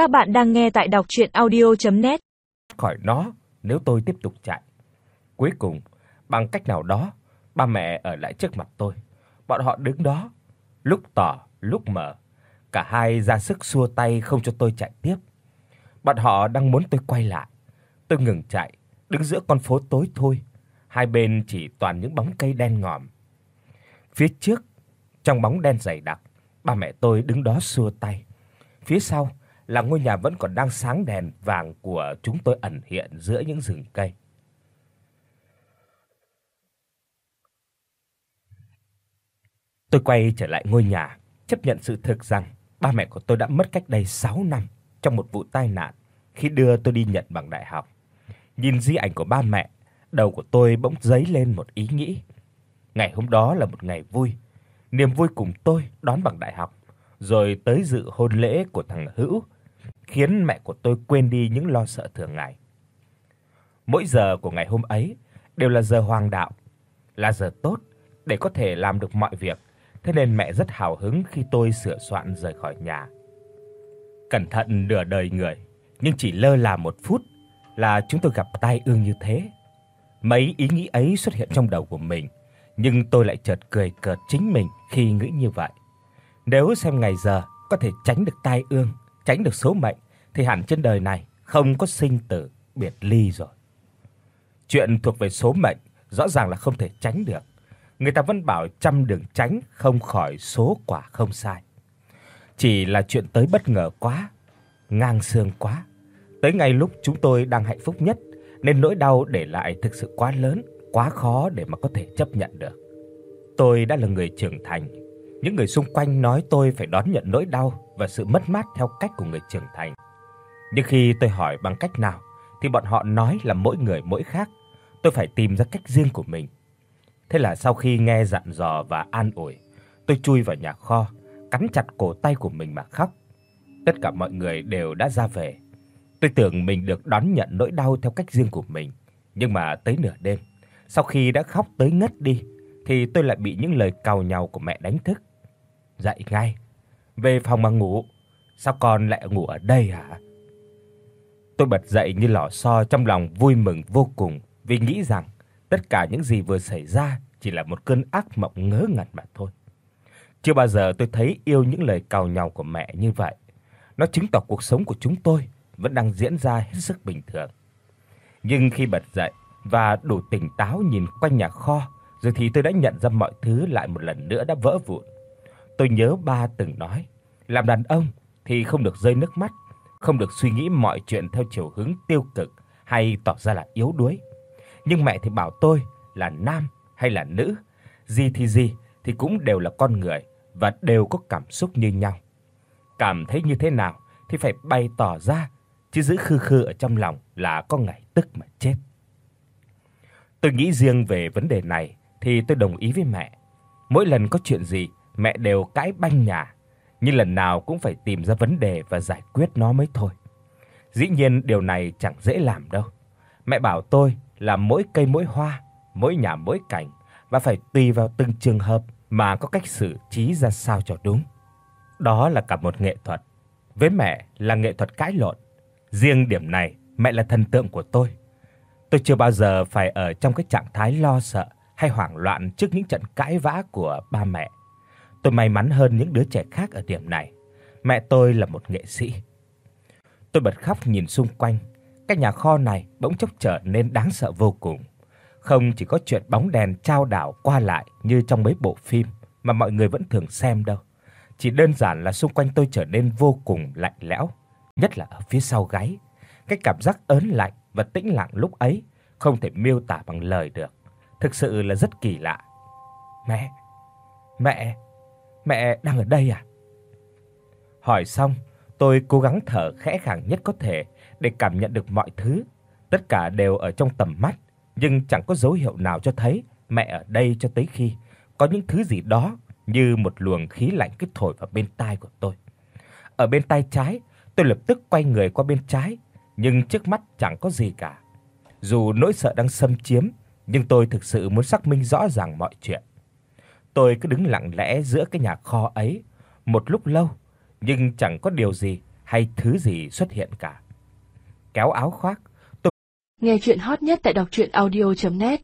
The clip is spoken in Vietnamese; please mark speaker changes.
Speaker 1: Các bạn đang nghe tại đọc audio net
Speaker 2: Khỏi nó nếu tôi tiếp tục chạy. Cuối cùng, bằng cách nào đó, ba mẹ ở lại trước mặt tôi. Bọn họ đứng đó, lúc tỏ, lúc mở, cả hai ra sức xua tay không cho tôi chạy tiếp. Bọn họ đang muốn tôi quay lại. Tôi ngừng chạy, đứng giữa con phố tối thôi hai bên chỉ toàn những bóng cây đen ngòm. Phía trước, trong bóng đen dày đặc, ba mẹ tôi đứng đó xua tay. Phía sau là ngôi nhà vẫn còn đang sáng đèn vàng của chúng tôi ẩn hiện giữa những rừng cây. Tôi quay trở lại ngôi nhà, chấp nhận sự thực rằng ba mẹ của tôi đã mất cách đây 6 năm trong một vụ tai nạn khi đưa tôi đi nhận bằng đại học. Nhìn di ảnh của ba mẹ, đầu của tôi bỗng dấy lên một ý nghĩ. Ngày hôm đó là một ngày vui, niềm vui cùng tôi đón bằng đại học, rồi tới dự hôn lễ của thằng Hữu, khiến mẹ của tôi quên đi những lo sợ thường ngày. Mỗi giờ của ngày hôm ấy đều là giờ hoàng đạo, là giờ tốt để có thể làm được mọi việc, thế nên mẹ rất hào hứng khi tôi sửa soạn rời khỏi nhà. Cẩn thận nửa đời người, nhưng chỉ lơ là một phút là chúng tôi gặp tai ương như thế. Mấy ý nghĩ ấy xuất hiện trong đầu của mình, nhưng tôi lại chợt cười cợt chính mình khi nghĩ như vậy. Nếu xem ngày giờ có thể tránh được tai ương, tránh được số mệnh thì hẳn trên đời này không có sinh tử biệt ly rồi. Chuyện thuộc về số mệnh rõ ràng là không thể tránh được. Người ta vẫn bảo trăm đường tránh không khỏi số quả không sai. Chỉ là chuyện tới bất ngờ quá, ngang xương quá. Tới ngay lúc chúng tôi đang hạnh phúc nhất nên nỗi đau để lại thực sự quá lớn, quá khó để mà có thể chấp nhận được. Tôi đã là người trưởng thành, những người xung quanh nói tôi phải đón nhận nỗi đau và sự mất mát theo cách của người trưởng thành. Nhưng khi tôi hỏi bằng cách nào thì bọn họ nói là mỗi người mỗi khác, tôi phải tìm ra cách riêng của mình. Thế là sau khi nghe dặn dò và an ủi, tôi chui vào nhà kho, cắn chặt cổ tay của mình mà khóc. Tất cả mọi người đều đã ra về. Tôi tưởng mình được đón nhận nỗi đau theo cách riêng của mình, nhưng mà tới nửa đêm, sau khi đã khóc tới ngất đi thì tôi lại bị những lời càu nhàu của mẹ đánh thức. Dậy ngay, về phòng mà ngủ. Sao con lại ngủ ở đây hả? Tôi bật dậy như lò xo trong lòng vui mừng vô cùng vì nghĩ rằng tất cả những gì vừa xảy ra chỉ là một cơn ác mộng ngớ ngẩn mà thôi. Chưa bao giờ tôi thấy yêu những lời càu nhàu của mẹ như vậy. Nó chứng tỏ cuộc sống của chúng tôi vẫn đang diễn ra hết sức bình thường. Nhưng khi bật dậy và đủ tỉnh táo nhìn quanh nhà kho, rồi thì tôi đã nhận ra mọi thứ lại một lần nữa đã vỡ vụn. Tôi nhớ ba từng nói, làm đàn ông thì không được rơi nước mắt, không được suy nghĩ mọi chuyện theo chiều hướng tiêu cực hay tỏ ra là yếu đuối. Nhưng mẹ thì bảo tôi là nam hay là nữ, gì thì gì thì cũng đều là con người và đều có cảm xúc như nhau. Cảm thấy như thế nào thì phải bày tỏ ra, chứ giữ khư khư ở trong lòng là có ngày tức mà chết. Tôi nghĩ riêng về vấn đề này thì tôi đồng ý với mẹ. Mỗi lần có chuyện gì, mẹ đều cãi banh nhà, nhưng lần nào cũng phải tìm ra vấn đề và giải quyết nó mới thôi. Dĩ nhiên điều này chẳng dễ làm đâu. Mẹ bảo tôi là mỗi cây mỗi hoa, mỗi nhà mỗi cảnh và phải tùy vào từng trường hợp mà có cách xử trí ra sao cho đúng. Đó là cả một nghệ thuật. Với mẹ là nghệ thuật cãi lộn. Riêng điểm này, mẹ là thần tượng của tôi. Tôi chưa bao giờ phải ở trong cái trạng thái lo sợ hay hoảng loạn trước những trận cãi vã của ba mẹ. Tôi may mắn hơn những đứa trẻ khác ở điểm này. Mẹ tôi là một nghệ sĩ. Tôi bật khóc nhìn xung quanh, cái nhà kho này bỗng chốc trở nên đáng sợ vô cùng. Không chỉ có chuyện bóng đèn trao đảo qua lại như trong mấy bộ phim mà mọi người vẫn thường xem đâu. Chỉ đơn giản là xung quanh tôi trở nên vô cùng lạnh lẽo, nhất là ở phía sau gáy. Cái cảm giác ớn lạnh và tĩnh lặng lúc ấy không thể miêu tả bằng lời được. Thực sự là rất kỳ lạ. Mẹ, mẹ, mẹ đang ở đây à? Hỏi xong, tôi cố gắng thở khẽ khàng nhất có thể để cảm nhận được mọi thứ. Tất cả đều ở trong tầm mắt, nhưng chẳng có dấu hiệu nào cho thấy mẹ ở đây cho tới khi có những thứ gì đó như một luồng khí lạnh cứ thổi vào bên tai của tôi. Ở bên tai trái, tôi lập tức quay người qua bên trái, nhưng trước mắt chẳng có gì cả. Dù nỗi sợ đang xâm chiếm, nhưng tôi thực sự muốn xác minh rõ ràng mọi chuyện. Tôi cứ đứng lặng lẽ giữa cái nhà kho ấy một lúc lâu, nhưng chẳng có điều gì hay thứ gì xuất hiện cả. Kéo áo khoác, tôi
Speaker 3: Nghe chuyện hot nhất tại đọc audio net